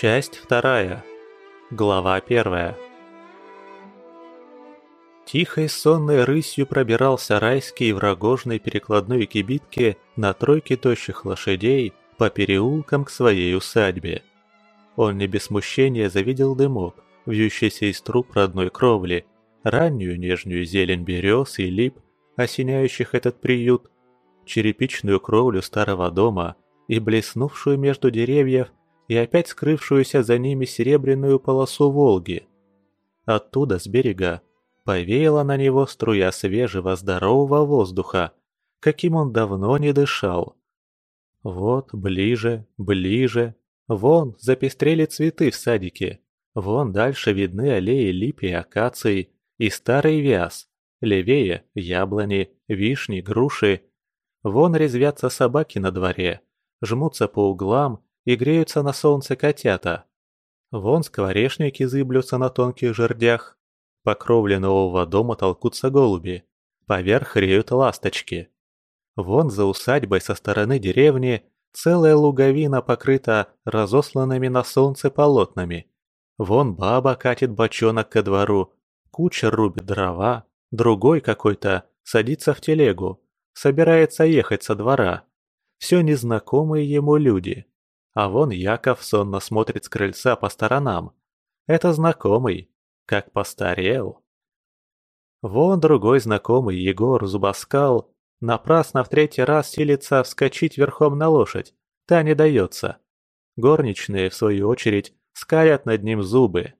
Часть вторая. Глава первая. Тихой сонной рысью пробирался райский в рогожной перекладной кибитке на тройке тощих лошадей по переулкам к своей усадьбе. Он не без смущения завидел дымок, вьющийся из труб родной кровли, раннюю нежную зелень берез и лип, осеняющих этот приют, черепичную кровлю старого дома и блеснувшую между деревьев и опять скрывшуюся за ними серебряную полосу Волги. Оттуда, с берега, повеяла на него струя свежего здорового воздуха, каким он давно не дышал. Вот, ближе, ближе, вон запестрели цветы в садике, вон дальше видны аллеи липи и акаций и старый вяз, левее – яблони, вишни, груши. Вон резвятся собаки на дворе, жмутся по углам и греются на солнце котята. Вон скворечники зыблются на тонких жердях. По кровле нового дома толкутся голуби. Поверх реют ласточки. Вон за усадьбой со стороны деревни целая луговина покрыта разосланными на солнце полотнами. Вон баба катит бочонок ко двору, кучер рубит дрова, другой какой-то садится в телегу, собирается ехать со двора. Все незнакомые ему люди. А вон Яков сонно смотрит с крыльца по сторонам. Это знакомый, как постарел. Вон другой знакомый, Егор Зубоскал, напрасно в третий раз силится вскочить верхом на лошадь, та не дается. Горничные, в свою очередь, скалят над ним зубы.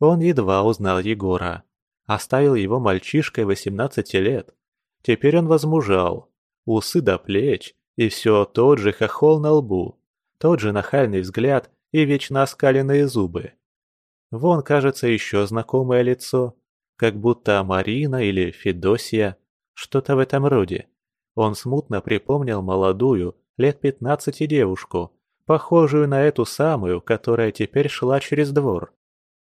Он едва узнал Егора. Оставил его мальчишкой 18 лет. Теперь он возмужал. Усы до плеч, и все тот же хохол на лбу. Тот же нахальный взгляд и вечно оскаленные зубы. Вон, кажется, еще знакомое лицо, как будто Марина или Федосия, что-то в этом роде. Он смутно припомнил молодую, лет пятнадцати девушку, похожую на эту самую, которая теперь шла через двор.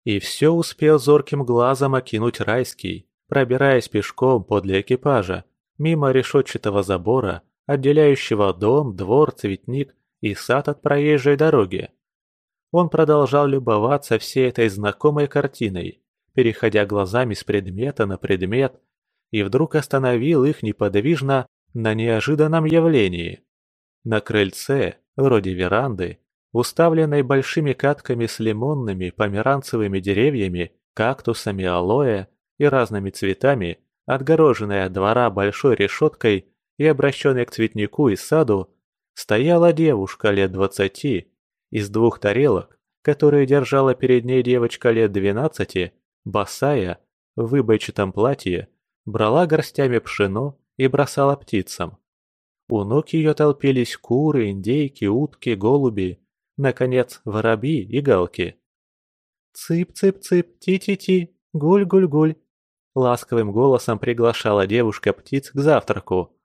И все успел зорким глазом окинуть райский, пробираясь пешком подле экипажа, мимо решетчатого забора, отделяющего дом, двор, цветник и сад от проезжей дороги. Он продолжал любоваться всей этой знакомой картиной, переходя глазами с предмета на предмет, и вдруг остановил их неподвижно на неожиданном явлении. На крыльце, вроде веранды, уставленной большими катками с лимонными, померанцевыми деревьями, кактусами, алоэ и разными цветами, отгороженной от двора большой решеткой и обращенной к цветнику и саду, стояла девушка лет двадцати. Из двух тарелок, которые держала перед ней девочка лет двенадцати, босая, в выбойчатом платье, брала горстями пшено и бросала птицам. У ног ее толпились куры, индейки, утки, голуби, наконец, воробьи и галки. «Цып-цып-цып, ти-ти-ти, гуль-гуль-гуль», ласковым голосом приглашала девушка птиц к завтраку.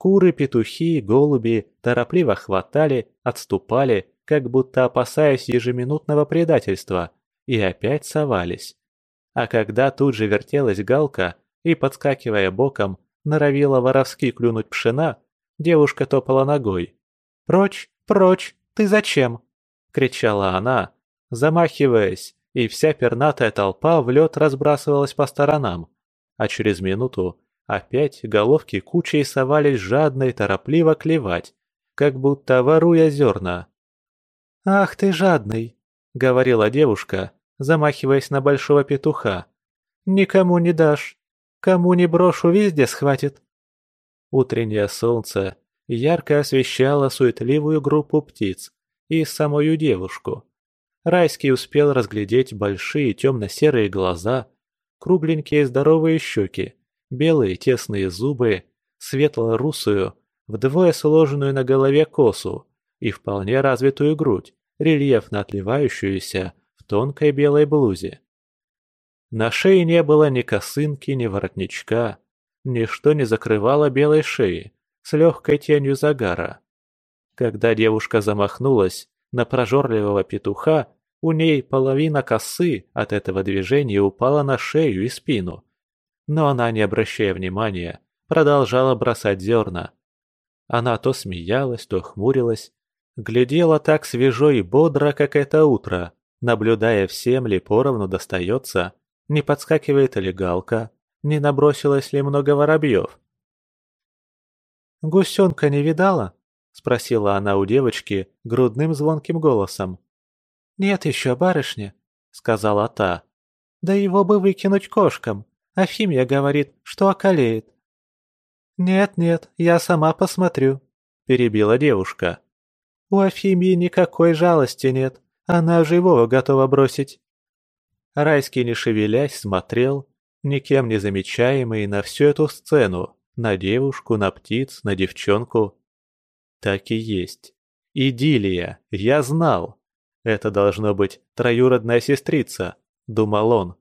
Куры, петухи, голуби торопливо хватали, отступали, как будто опасаясь ежеминутного предательства, и опять совались. А когда тут же вертелась галка и, подскакивая боком, норовила воровски клюнуть пшена, девушка топала ногой. «Прочь, прочь, ты зачем?» — кричала она, замахиваясь, и вся пернатая толпа в лед разбрасывалась по сторонам, а через минуту Опять головки кучей совались жадно и торопливо клевать, как будто воруя зерна. «Ах ты жадный!» — говорила девушка, замахиваясь на большого петуха. «Никому не дашь. Кому не брошу, везде схватит». Утреннее солнце ярко освещало суетливую группу птиц и самую девушку. Райский успел разглядеть большие темно-серые глаза, кругленькие здоровые щеки, белые тесные зубы, светло-русую, вдвое сложенную на голове косу и вполне развитую грудь, рельефно отливающуюся в тонкой белой блузе. На шее не было ни косынки, ни воротничка, ничто не закрывало белой шеи с легкой тенью загара. Когда девушка замахнулась на прожорливого петуха, у ней половина косы от этого движения упала на шею и спину, но она, не обращая внимания, продолжала бросать зерна. Она то смеялась, то хмурилась, Глядела так свежо и бодро, как это утро, наблюдая, всем ли поровну достается, не подскакивает ли галка, не набросилось ли много воробьев. «Гусенка не видала?» — спросила она у девочки грудным звонким голосом. «Нет еще, барышня», — сказала та. «Да его бы выкинуть кошкам. Афимия говорит, что околеет». «Нет-нет, я сама посмотрю», — перебила девушка. «У Афимии никакой жалости нет, она живого готова бросить». Райский, не шевелясь, смотрел, никем не замечаемый, на всю эту сцену, на девушку, на птиц, на девчонку. Так и есть. Идиллия, я знал. Это должно быть троюродная сестрица, думал он.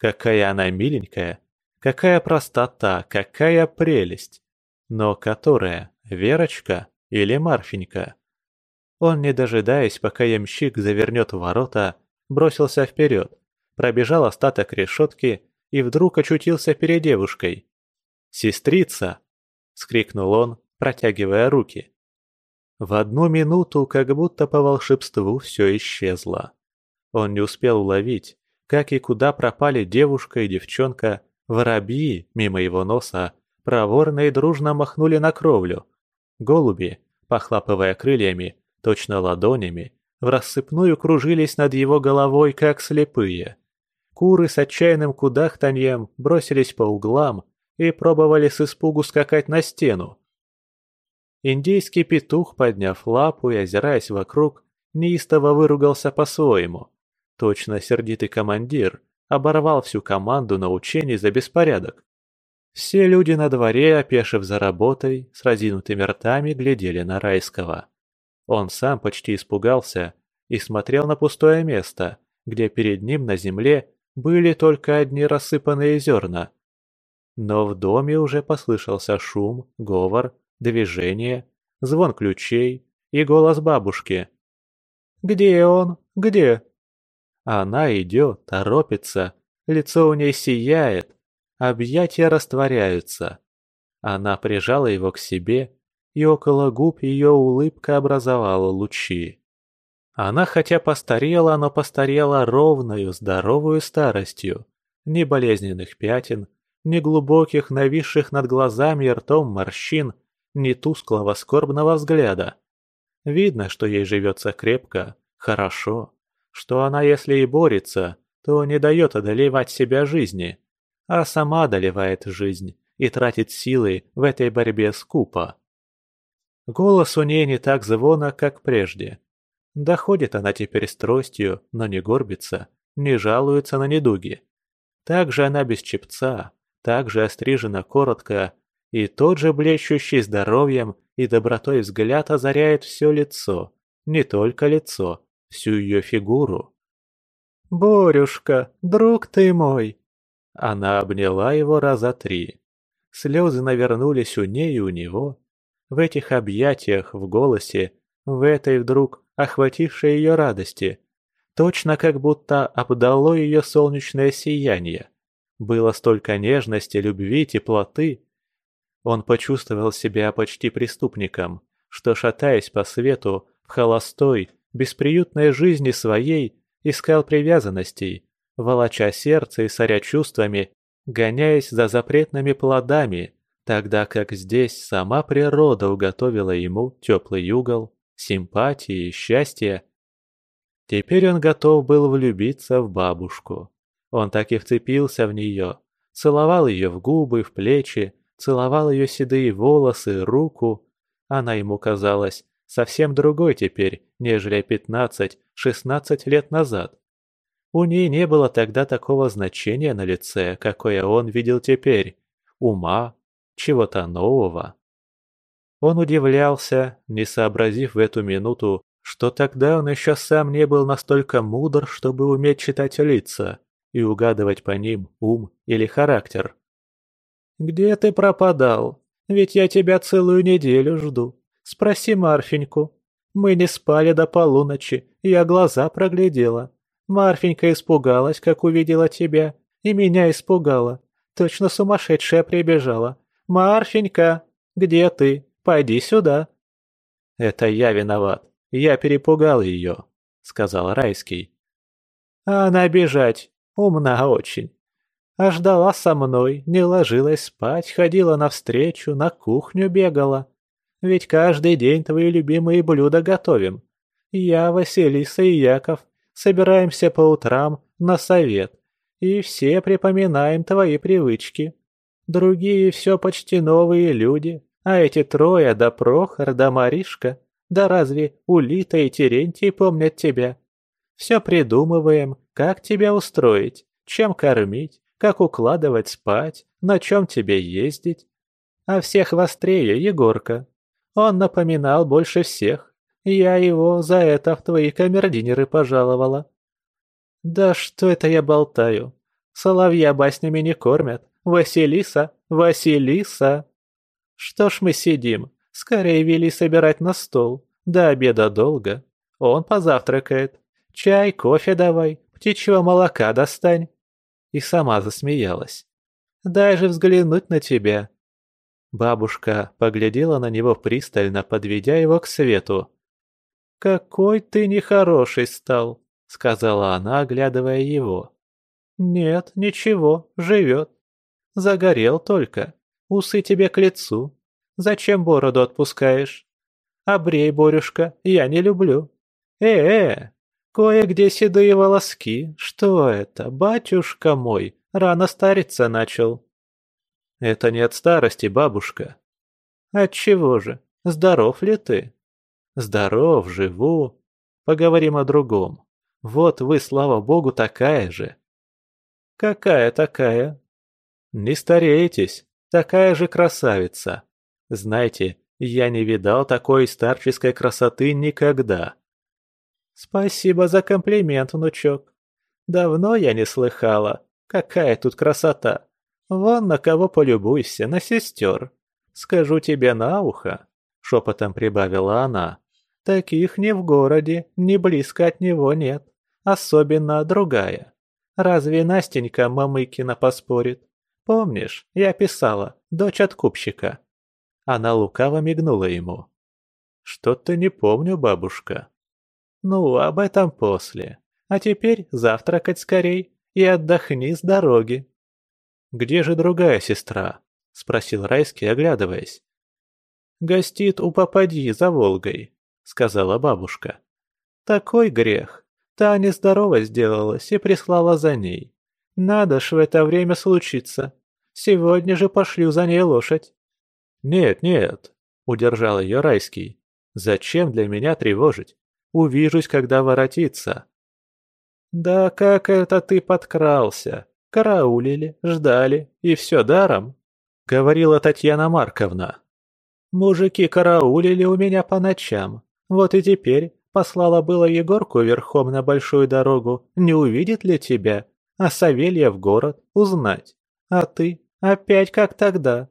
Какая она миленькая, какая простота, какая прелесть. Но которая, Верочка или Марфенька? Он, не дожидаясь, пока ямщик завернет ворота, бросился вперед пробежал остаток решетки и вдруг очутился перед девушкой. «Сестрица!» — скрикнул он, протягивая руки. В одну минуту, как будто по волшебству, все исчезло. Он не успел уловить, как и куда пропали девушка и девчонка, воробьи мимо его носа, проворно и дружно махнули на кровлю. Голуби, похлапывая крыльями, точно ладонями, в рассыпную кружились над его головой, как слепые. Куры с отчаянным кудахтаньем бросились по углам и пробовали с испугу скакать на стену. Индейский петух, подняв лапу и озираясь вокруг, неистово выругался по-своему. Точно сердитый командир оборвал всю команду на учении за беспорядок. Все люди на дворе, опешив за работой, с разинутыми ртами глядели на Райского. Он сам почти испугался и смотрел на пустое место, где перед ним на земле были только одни рассыпанные зерна. Но в доме уже послышался шум, говор, движение, звон ключей и голос бабушки. «Где он? Где?» Она идет, торопится, лицо у ней сияет, объятия растворяются. Она прижала его к себе, и около губ ее улыбка образовала лучи. Она хотя постарела, но постарела ровною, здоровую старостью. Ни болезненных пятен, ни глубоких, нависших над глазами и ртом морщин, ни тусклого скорбного взгляда. Видно, что ей живется крепко, хорошо, что она, если и борется, то не дает одолевать себя жизни, а сама одолевает жизнь и тратит силы в этой борьбе скупо. Голос у ней не так звонок, как прежде, Доходит она теперь с тростью, но не горбится, не жалуется на недуги. Также она без чепца, также острижена коротко, и тот же блещущий здоровьем и добротой взгляд озаряет все лицо, не только лицо, всю ее фигуру. «Борюшка, друг ты мой!» Она обняла его раза три. Слезы навернулись у ней и у него. В этих объятиях, в голосе, в этой вдруг охватившей ее радости, точно как будто обдало ее солнечное сияние. Было столько нежности, любви, теплоты. Он почувствовал себя почти преступником, что, шатаясь по свету, в холостой, бесприютной жизни своей, искал привязанностей, волоча сердце и соря чувствами, гоняясь за запретными плодами, тогда как здесь сама природа уготовила ему теплый угол, симпатии и счастья. Теперь он готов был влюбиться в бабушку. Он так и вцепился в нее, целовал ее в губы, в плечи, целовал ее седые волосы, руку. Она ему казалась совсем другой теперь, нежели пятнадцать-шестнадцать лет назад. У ней не было тогда такого значения на лице, какое он видел теперь, ума, чего-то нового. Он удивлялся, не сообразив в эту минуту, что тогда он еще сам не был настолько мудр, чтобы уметь читать лица и угадывать по ним ум или характер. «Где ты пропадал? Ведь я тебя целую неделю жду. Спроси Марфеньку. Мы не спали до полуночи, я глаза проглядела. Марфенька испугалась, как увидела тебя, и меня испугала. Точно сумасшедшая прибежала. Марфенька, где ты?» Пойди сюда». «Это я виноват. Я перепугал ее», — сказал Райский. «А она бежать, умна очень. А ждала со мной, не ложилась спать, ходила навстречу, на кухню бегала. Ведь каждый день твои любимые блюда готовим. Я, Василиса и Яков собираемся по утрам на совет, и все припоминаем твои привычки. Другие все почти новые люди, а эти трое, да Прохор, да Маришка, да разве Улита и Терентий помнят тебя? Все придумываем, как тебя устроить, чем кормить, как укладывать спать, на чем тебе ездить. А всех вострее Егорка. Он напоминал больше всех. Я его за это в твои камердинеры пожаловала. Да что это я болтаю? Соловья баснями не кормят. Василиса, Василиса. Что ж мы сидим? Скорее вели собирать на стол. До обеда долго. Он позавтракает. Чай, кофе давай, птичьего молока достань. И сама засмеялась. Дай же взглянуть на тебя. Бабушка поглядела на него пристально, подведя его к свету. «Какой ты нехороший стал!» — сказала она, оглядывая его. «Нет, ничего, живет. Загорел только. Усы тебе к лицу. Зачем бороду отпускаешь? Обрей, Борюшка, я не люблю. Э-э, кое-где седые волоски. Что это, батюшка мой, рано стариться начал. Это не от старости, бабушка. От чего же? Здоров ли ты? Здоров, живу. Поговорим о другом. Вот вы, слава богу, такая же. Какая такая? Не стареетесь, такая же красавица. Знаете, я не видал такой старческой красоты никогда. Спасибо за комплимент, внучок. Давно я не слыхала. Какая тут красота. Вон на кого полюбуйся, на сестер. Скажу тебе на ухо, шепотом прибавила она. Таких ни в городе, ни близко от него нет. Особенно другая. Разве Настенька Мамыкина поспорит? Помнишь, я писала, дочь откупщика. Она лукаво мигнула ему. Что-то не помню, бабушка. Ну, об этом после. А теперь завтракать скорей и отдохни с дороги. Где же другая сестра? Спросил Райский, оглядываясь. Гостит у попади за Волгой, сказала бабушка. Такой грех. Та нездорово сделалась и прислала за ней. Надо ж в это время случиться. Сегодня же пошлю за ней лошадь. «Нет, нет», — удержал ее Райский. «Зачем для меня тревожить? Увижусь, когда воротится». «Да как это ты подкрался? Караулили, ждали, и все даром?» — говорила Татьяна Марковна. «Мужики караулили у меня по ночам. Вот и теперь послала было Егорку верхом на большую дорогу, не увидит ли тебя, а Савелья в город узнать. А ты опять как тогда,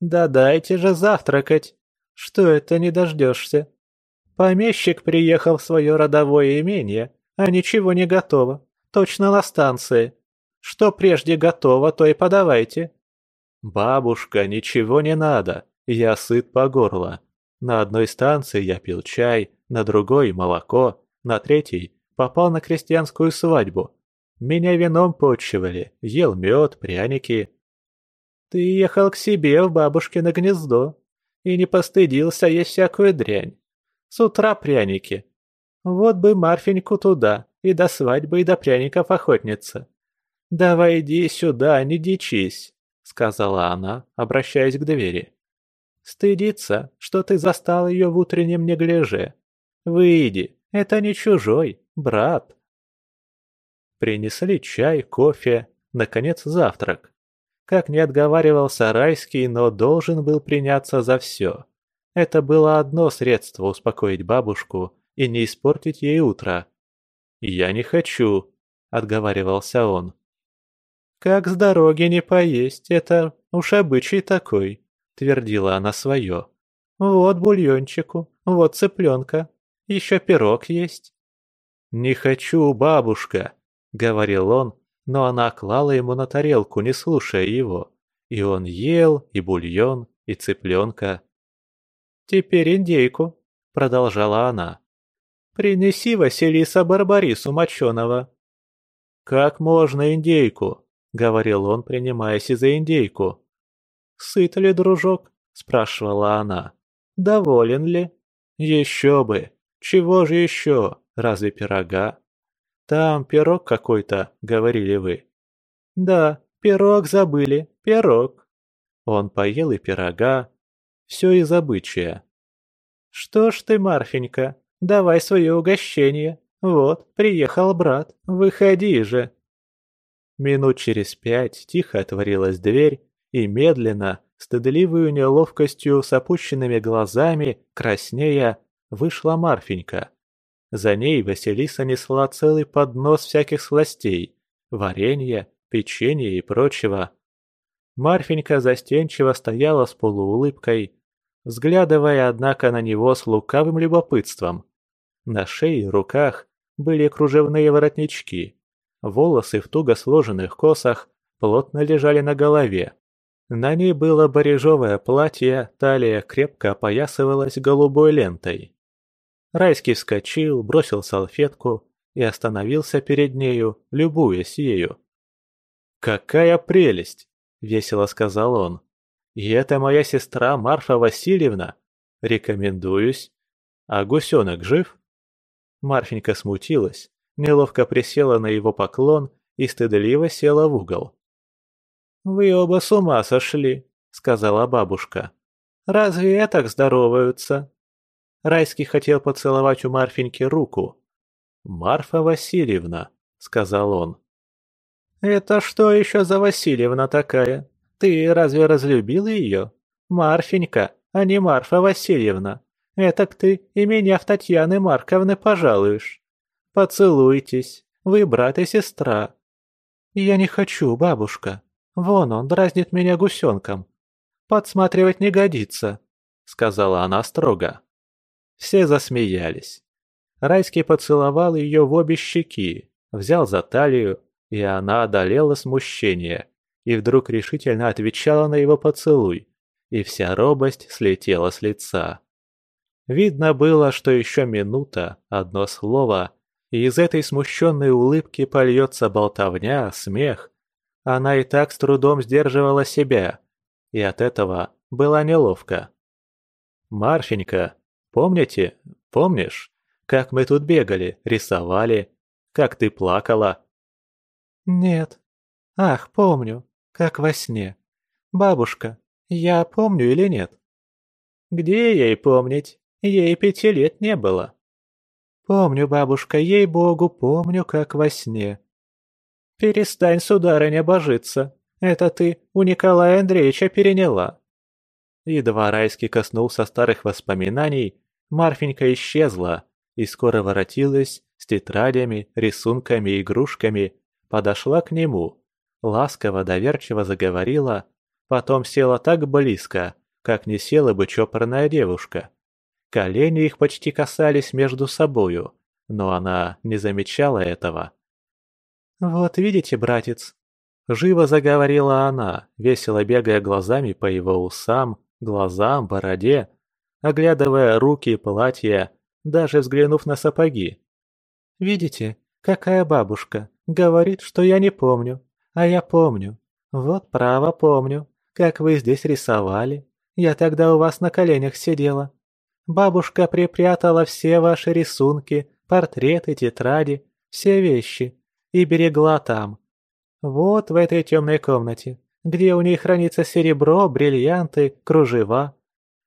да дайте же завтракать. Что это не дождешься? Помещик приехал в свое родовое имение, а ничего не готово. Точно на станции. Что прежде готово, то и подавайте. Бабушка, ничего не надо. Я сыт по горло. На одной станции я пил чай, на другой – молоко, на третьей – попал на крестьянскую свадьбу. Меня вином почивали, ел мед, пряники. Ты ехал к себе в бабушкино гнездо и не постыдился есть всякую дрянь. С утра пряники. Вот бы Марфеньку туда, и до свадьбы, и до пряников охотница. «Давай иди сюда, не дичись», — сказала она, обращаясь к двери. «Стыдится, что ты застал ее в утреннем неглиже. Выйди, это не чужой, брат». Принесли чай, кофе, наконец завтрак. Как не отговаривался Райский, но должен был приняться за все. Это было одно средство успокоить бабушку и не испортить ей утро. «Я не хочу», — отговаривался он. «Как с дороги не поесть, это уж обычай такой», — твердила она свое. «Вот бульончику, вот цыпленка, еще пирог есть». «Не хочу, бабушка», — говорил он, но она клала ему на тарелку, не слушая его. И он ел и бульон, и цыпленка. «Теперь индейку», — продолжала она. принеси Василиса Барбарису моченого». «Как можно индейку?» — говорил он, принимаясь за индейку. «Сыт ли, дружок?» — спрашивала она. «Доволен ли?» «Еще бы! Чего же еще? Разве пирога?» «Там пирог какой-то», — говорили вы. «Да, пирог забыли, пирог». Он поел и пирога. Все из обычая. «Что ж ты, Марфенька, давай свое угощение. Вот, приехал брат, выходи же». Минут через пять тихо отворилась дверь, и медленно, стыдливую неловкостью с опущенными глазами, краснея, вышла Марфенька. За ней Василиса несла целый поднос всяких сластей, варенья, печенья и прочего. Марфенька застенчиво стояла с полуулыбкой, взглядывая, однако, на него с лукавым любопытством. На шее и руках были кружевные воротнички, волосы в туго сложенных косах плотно лежали на голове. На ней было барежовое платье, талия крепко опоясывалась голубой лентой. Райский вскочил, бросил салфетку и остановился перед нею, любуясь ею. «Какая прелесть!» — весело сказал он. «И это моя сестра Марфа Васильевна. Рекомендуюсь. А гусенок жив?» Марфенька смутилась, неловко присела на его поклон и стыдливо села в угол. «Вы оба с ума сошли», — сказала бабушка. «Разве я так здороваются?» Райский хотел поцеловать у Марфеньки руку. «Марфа Васильевна», — сказал он. «Это что еще за Васильевна такая? Ты разве разлюбил ее? Марфенька, а не Марфа Васильевна. Этак ты и меня в Татьяны Марковны пожалуешь. Поцелуйтесь, вы брат и сестра». «Я не хочу, бабушка», Вон он дразнит меня гусенком. Подсматривать не годится», — сказала она строго. Все засмеялись. Райский поцеловал ее в обе щеки, взял за талию, и она одолела смущение, и вдруг решительно отвечала на его поцелуй, и вся робость слетела с лица. Видно было, что еще минута, одно слово, и из этой смущенной улыбки польется болтовня, смех, она и так с трудом сдерживала себя, и от этого была неловко. «Марфенька, помните, помнишь, как мы тут бегали, рисовали, как ты плакала?» «Нет. Ах, помню, как во сне. Бабушка, я помню или нет?» «Где ей помнить? Ей пяти лет не было». «Помню, бабушка, ей-богу, помню, как во сне. «Перестань, сударыня, божиться. Это ты у Николая Андреевича переняла». Едва Райский коснулся старых воспоминаний, Марфенька исчезла и скоро воротилась с тетрадями, рисунками игрушками, подошла к нему, ласково доверчиво заговорила, потом села так близко, как не села бы чопорная девушка. Колени их почти касались между собою, но она не замечала этого. «Вот видите, братец!» Живо заговорила она, весело бегая глазами по его усам, глазам, бороде, оглядывая руки и платья, даже взглянув на сапоги. «Видите, какая бабушка, говорит, что я не помню, а я помню. Вот право помню, как вы здесь рисовали. Я тогда у вас на коленях сидела. Бабушка припрятала все ваши рисунки, портреты, тетради, все вещи, и берегла там. Вот в этой темной комнате, где у ней хранится серебро, бриллианты, кружева.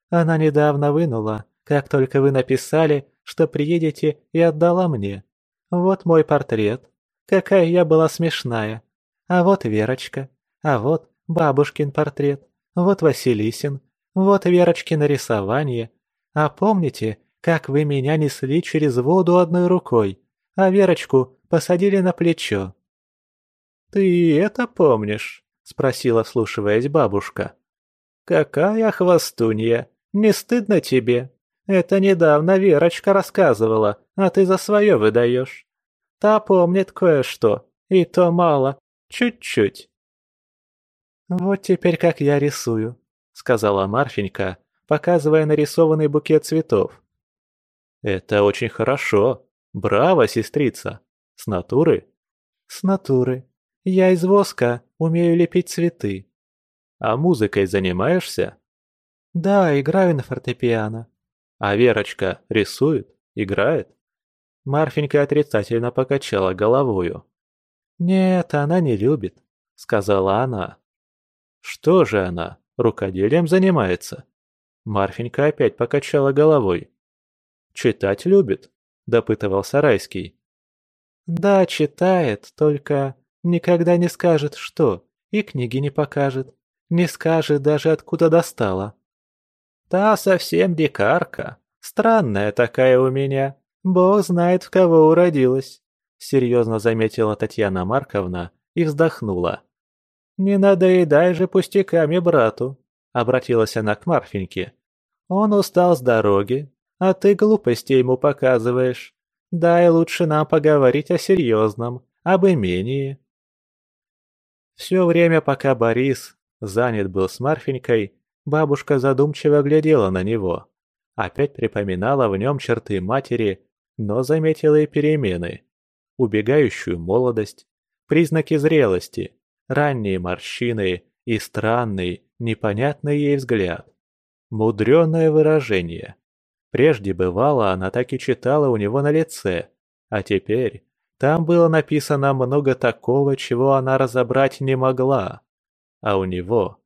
Она недавно вынула, как только вы написали, что приедете, и отдала мне. Вот мой портрет. Какая я была смешная. А вот Верочка. А вот бабушкин портрет. Вот Василисин. Вот Верочкино рисование. А помните, как вы меня несли через воду одной рукой, а Верочку посадили на плечо. «Ты это помнишь?» — спросила, вслушиваясь бабушка. «Какая хвостунья! Не стыдно тебе? Это недавно Верочка рассказывала, а ты за свое выдаешь. Та помнит кое-что, и то мало, чуть-чуть». «Вот теперь как я рисую», — сказала Марфенька, показывая нарисованный букет цветов. Это очень хорошо. Браво, сестрица. С натуры? С натуры. Я из воска, умею лепить цветы. А музыкой занимаешься? Да, играю на фортепиано. А Верочка рисует? Играет? Марфенька отрицательно покачала головою. «Нет, она не любит», — сказала она. «Что же она, рукоделием занимается?» Марфенька опять покачала головой. «Читать любит?» – допытывался Райский. «Да, читает, только никогда не скажет, что, и книги не покажет, не скажет даже, откуда достала». «Та совсем дикарка, странная такая у меня», «Бог знает, в кого уродилась», — серьезно заметила Татьяна Марковна и вздохнула. «Не надоедай же пустяками брату», — обратилась она к Марфеньке. «Он устал с дороги, а ты глупости ему показываешь. Дай лучше нам поговорить о серьезном, об имении». Все время, пока Борис занят был с Марфенькой, бабушка задумчиво глядела на него. Опять припоминала в нем черты матери но заметила и перемены. Убегающую молодость, признаки зрелости, ранние морщины и странный, непонятный ей взгляд. Мудреное выражение. Прежде бывало, она так и читала у него на лице, а теперь там было написано много такого, чего она разобрать не могла. А у него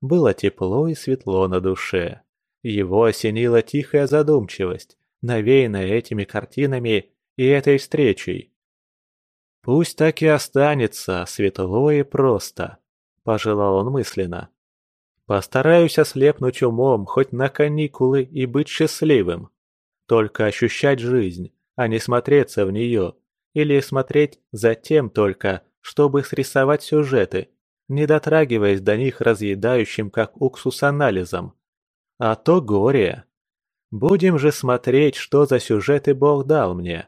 было тепло и светло на душе. Его осенила тихая задумчивость, навеянное этими картинами и этой встречей. «Пусть так и останется, светло и просто», – пожелал он мысленно. «Постараюсь ослепнуть умом хоть на каникулы и быть счастливым. Только ощущать жизнь, а не смотреться в нее, или смотреть за тем только, чтобы срисовать сюжеты, не дотрагиваясь до них разъедающим как уксус анализом. А то горе. Будем же смотреть, что за сюжеты Бог дал мне.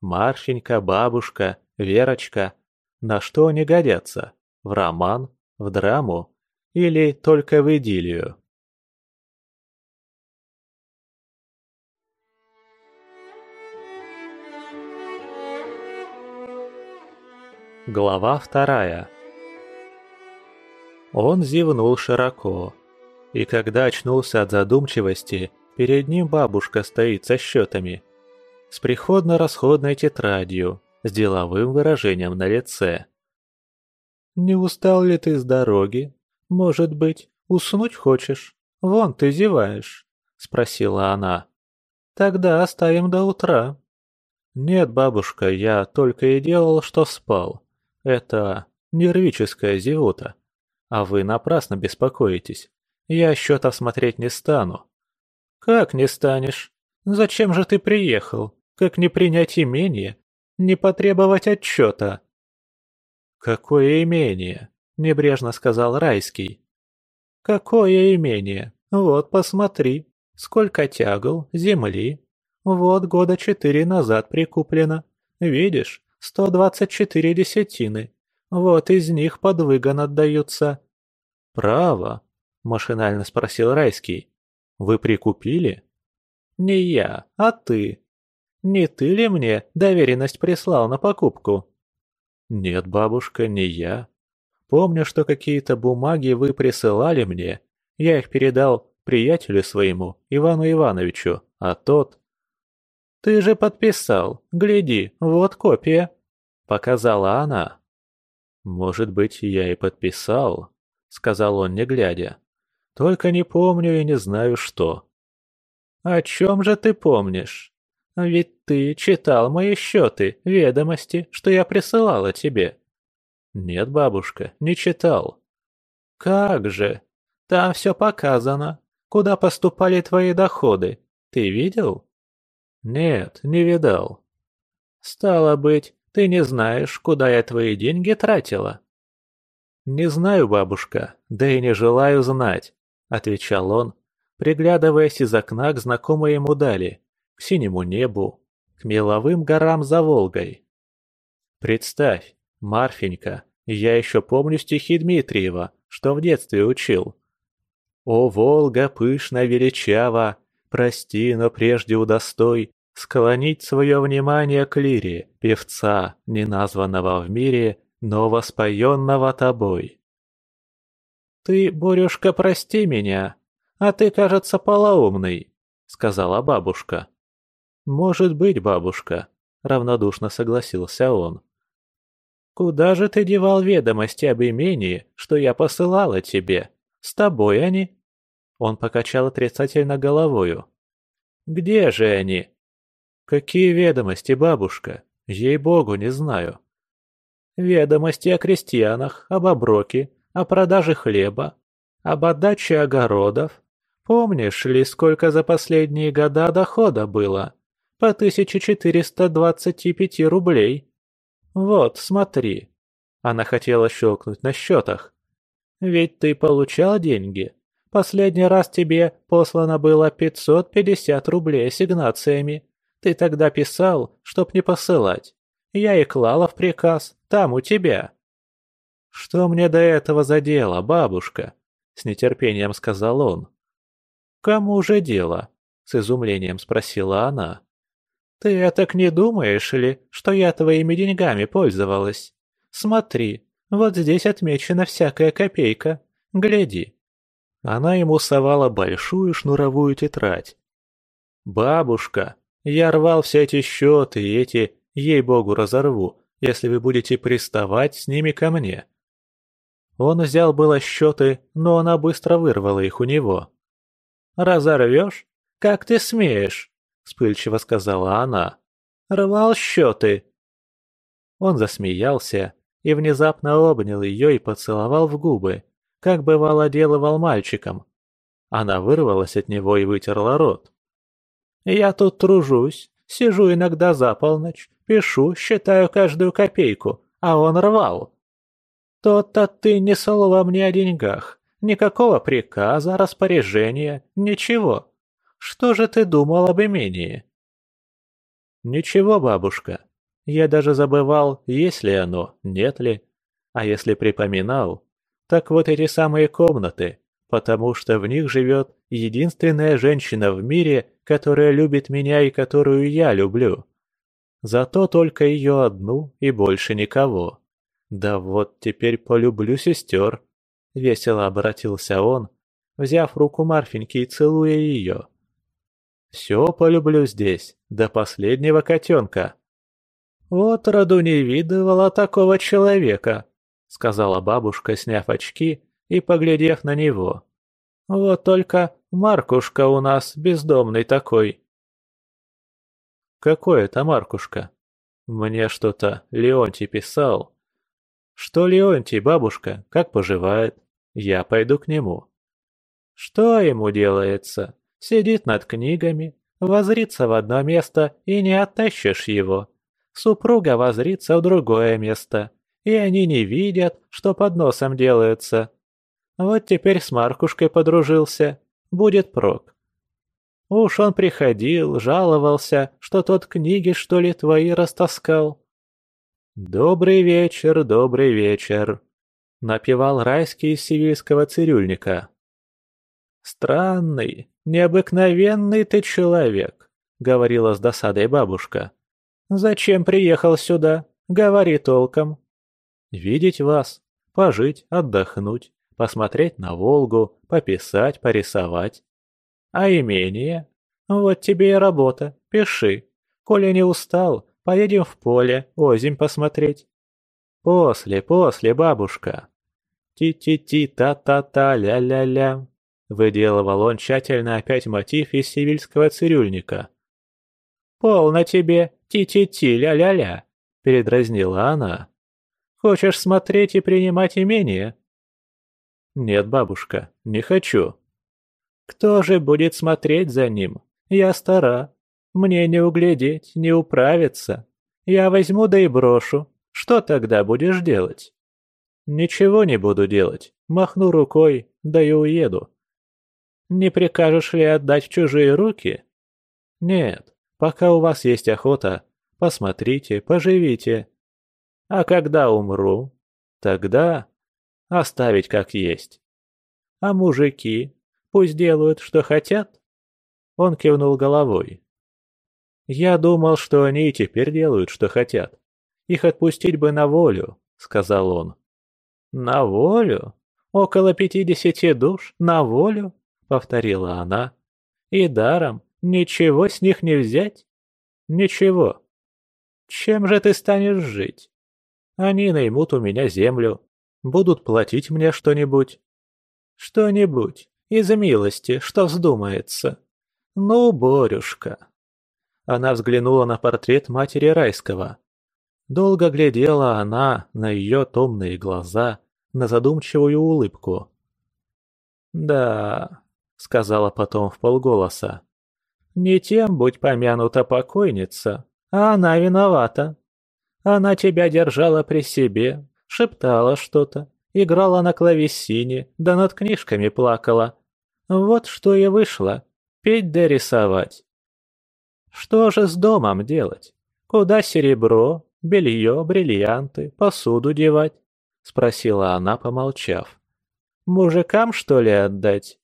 Марфенька, бабушка, Верочка. На что они годятся? В роман? В драму? Или только в идиллию? Глава вторая Он зевнул широко, и когда очнулся от задумчивости, Перед ним бабушка стоит со счетами. С приходно-расходной тетрадью, с деловым выражением на лице. «Не устал ли ты с дороги? Может быть, уснуть хочешь? Вон ты зеваешь», — спросила она. «Тогда оставим до утра». «Нет, бабушка, я только и делал, что спал. Это нервическая зевота. А вы напрасно беспокоитесь. Я счетов смотреть не стану. «Как не станешь? Зачем же ты приехал? Как не принять имение? Не потребовать отчета?» «Какое имение?» – небрежно сказал Райский. «Какое имение? Вот, посмотри. Сколько тягл, земли. Вот года четыре назад прикуплено. Видишь, сто двадцать четыре десятины. Вот из них под выгон отдаются». «Право?» – машинально спросил Райский. Вы прикупили? Не я, а ты. Не ты ли мне доверенность прислал на покупку? Нет, бабушка, не я. Помню, что какие-то бумаги вы присылали мне. Я их передал приятелю своему, Ивану Ивановичу, а тот... «Ты же подписал. Гляди, вот копия», — показала она. «Может быть, я и подписал», — сказал он, не глядя. Только не помню и не знаю что. О чем же ты помнишь? Ведь ты читал мои счеты, ведомости, что я присылала тебе. Нет, бабушка, не читал. Как же? Там все показано. Куда поступали твои доходы? Ты видел? Нет, не видал. Стало быть, ты не знаешь, куда я твои деньги тратила? Не знаю, бабушка, да и не желаю знать. — отвечал он, приглядываясь из окна к знакомой ему дали, к синему небу, к меловым горам за Волгой. «Представь, Марфенька, я еще помню стихи Дмитриева, что в детстве учил. «О, Волга, пышно величава, прости, но прежде удостой склонить свое внимание к лире, певца, неназванного в мире, но воспоенного тобой. «Ты, Борюшка, прости меня, а ты, кажется, полоумный», — сказала бабушка. «Может быть, бабушка», — равнодушно согласился он. «Куда же ты девал ведомости об имении, что я посылала тебе? С тобой они?» Он покачал отрицательно головою. «Где же они?» «Какие ведомости, бабушка? Ей-богу, не знаю». «Ведомости о крестьянах, об оброке, о продаже хлеба, об отдаче огородов. Помнишь ли, сколько за последние года дохода было? По 1425 рублей. Вот, смотри. Она хотела щелкнуть на счетах. Ведь ты получал деньги. Последний раз тебе послано было 550 рублей ассигнациями. Ты тогда писал, чтоб не посылать. Я и клала в приказ, там у тебя. Что мне до этого за дело, бабушка? С нетерпением сказал он. Кому же дело? С изумлением спросила она. «Ты так не думаешь ли, что я твоими деньгами пользовалась? Смотри, вот здесь отмечена всякая копейка. Гляди». Она ему совала большую шнуровую тетрадь. «Бабушка, я рвал все эти счеты и эти, ей-богу, разорву, если вы будете приставать с ними ко мне». Он взял было счеты, но она быстро вырвала их у него. «Разорвешь? Как ты смеешь?» Вспыльчиво сказала она. «Рвал счеты!» Он засмеялся и внезапно обнял ее и поцеловал в губы, как бывало делывал мальчиком. Она вырвалась от него и вытерла рот. «Я тут тружусь, сижу иногда за полночь, пишу, считаю каждую копейку, а он рвал. То-то ты ни слова мне о деньгах, никакого приказа, распоряжения, ничего. Что же ты думал об имении?» «Ничего, бабушка. Я даже забывал, есть ли оно, нет ли. А если припоминал, так вот эти самые комнаты, потому что в них живет единственная женщина в мире, которая любит меня и которую я люблю. Зато только ее одну и больше никого. Да вот теперь полюблю сестер», — весело обратился он, взяв руку Марфеньки и целуя ее. Все полюблю здесь, до последнего котенка». «Вот роду не видывала такого человека», — сказала бабушка, сняв очки и поглядев на него. «Вот только Маркушка у нас бездомный такой». «Какой это Маркушка? Мне что-то Леонтий писал». «Что Леонтий, бабушка, как поживает? Я пойду к нему». «Что ему делается? Сидит над книгами, возрится в одно место и не оттащишь его. Супруга возрится в другое место, и они не видят, что под носом делается. Вот теперь с Маркушкой подружился, будет прок. Уж он приходил, жаловался, что тот книги, что ли, твои растаскал. «Добрый вечер, добрый вечер», — напевал райский из сивильского цирюльника. «Странный, необыкновенный ты человек», — говорила с досадой бабушка. «Зачем приехал сюда? Говори толком». «Видеть вас, пожить, отдохнуть, посмотреть на Волгу, пописать, порисовать». «А имение? Вот тебе и работа, пиши. Коля не устал, поедем в поле, озимь посмотреть». «После, после, бабушка». Ти-ти-ти-та-та-та, ля-ля-ля. Выделывал он тщательно опять мотив из сивильского цирюльника. «Полно тебе, ти-ти-ти, ля-ля-ля», — передразнила она. «Хочешь смотреть и принимать имение?» «Нет, бабушка, не хочу». «Кто же будет смотреть за ним? Я стара. Мне не углядеть, не управиться. Я возьму да и брошу. Что тогда будешь делать?» «Ничего не буду делать. Махну рукой, да и уеду. Не прикажешь ли отдать в чужие руки? Нет, пока у вас есть охота, посмотрите, поживите. А когда умру? Тогда оставить как есть. А мужики? Пусть делают, что хотят? Он кивнул головой. Я думал, что они и теперь делают, что хотят. Их отпустить бы на волю, сказал он. На волю? Около пятидесяти душ? На волю? Повторила она. И даром ничего с них не взять? Ничего. Чем же ты станешь жить? Они наймут у меня землю, будут платить мне что-нибудь. Что-нибудь, из милости, что вздумается. Ну, Борюшка. Она взглянула на портрет матери Райского. Долго глядела она на ее томные глаза, на задумчивую улыбку. «Да», — сказала потом в полголоса, — «не тем будь помянута покойница, а она виновата. Она тебя держала при себе, шептала что-то, играла на клавесине, да над книжками плакала. Вот что и вышло, петь да рисовать. Что же с домом делать? Куда серебро, белье, бриллианты, посуду девать?» — спросила она, помолчав. «Мужикам, что ли, отдать?»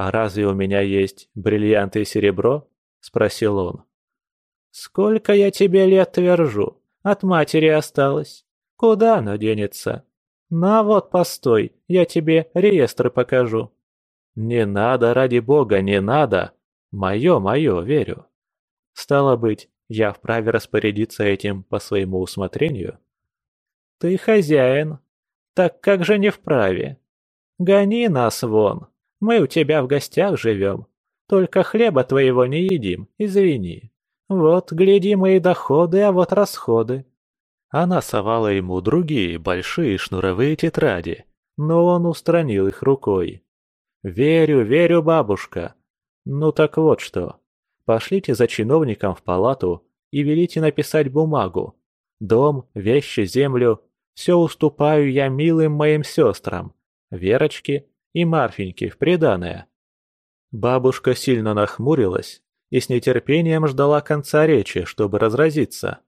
«А разве у меня есть бриллианты и серебро?» — спросил он. «Сколько я тебе лет твержу, от матери осталось. Куда оно денется? На вот, постой, я тебе реестры покажу». «Не надо, ради бога, не надо. Мое, мое, верю. Стало быть, я вправе распорядиться этим по своему усмотрению?» «Ты хозяин. Так как же не вправе? Гони нас вон. Мы у тебя в гостях живем. Только хлеба твоего не едим, извини. Вот, гляди мои доходы, а вот расходы». Она совала ему другие большие шнуровые тетради, но он устранил их рукой. «Верю, верю, бабушка. Ну так вот что. Пошлите за чиновником в палату и велите написать бумагу. Дом, вещи, землю – все уступаю я милым моим сестрам, Верочке и Марфеньке в приданое». Бабушка сильно нахмурилась и с нетерпением ждала конца речи, чтобы разразиться.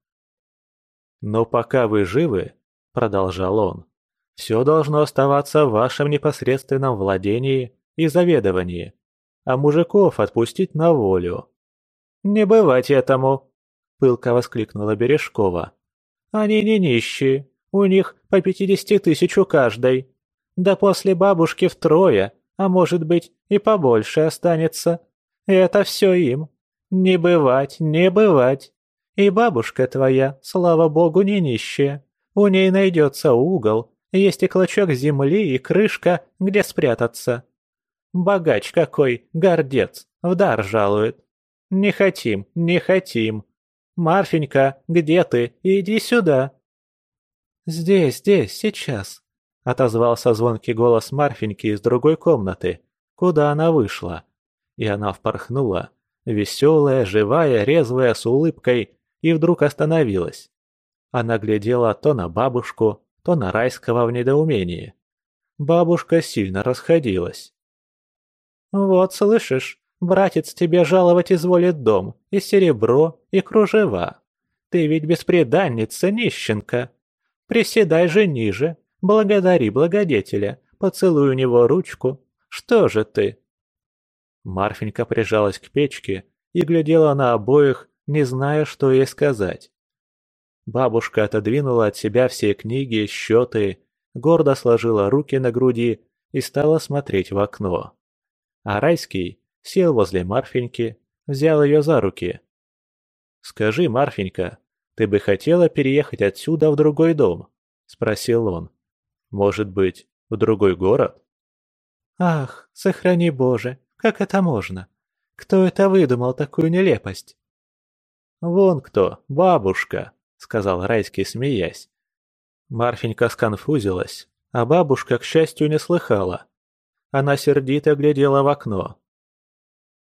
«Но пока вы живы, — продолжал он, — все должно оставаться в вашем непосредственном владении и заведовании, а мужиков отпустить на волю». «Не бывать этому!» — пылко воскликнула Бережкова. «Они не нищие, у них по пятидесяти тысяч у каждой. Да после бабушки втрое, а может быть и побольше останется. Это все им. Не бывать, не бывать. И бабушка твоя, слава богу, не нищая. У ней найдется угол, есть и клочок земли, и крышка, где спрятаться. Богач какой, гордец, в дар жалует. Не хотим, не хотим. Марфенька, где ты? Иди сюда. Здесь, здесь, сейчас, отозвался звонкий голос Марфеньки из другой комнаты, куда она вышла. И она впорхнула, веселая, живая, резвая, с улыбкой, и вдруг остановилась. Она глядела то на бабушку, то на Райского в недоумении. Бабушка сильно расходилась. «Вот, слышишь, братец тебе жаловать изволит дом, и серебро, и кружева. Ты ведь беспреданница, нищенка. Приседай же ниже, благодари благодетеля, поцелуй у него ручку. Что же ты?» Марфенька прижалась к печке и глядела на обоих, не зная, что ей сказать. Бабушка отодвинула от себя все книги, счеты, гордо сложила руки на груди и стала смотреть в окно. А Райский сел возле Марфеньки, взял ее за руки. «Скажи, Марфенька, ты бы хотела переехать отсюда в другой дом?» – спросил он. «Может быть, в другой город?» «Ах, сохрани Боже, как это можно? Кто это выдумал такую нелепость?» «Вон кто, бабушка», — сказал Райский, смеясь. Марфенька сконфузилась, а бабушка, к счастью, не слыхала. Она сердито глядела в окно.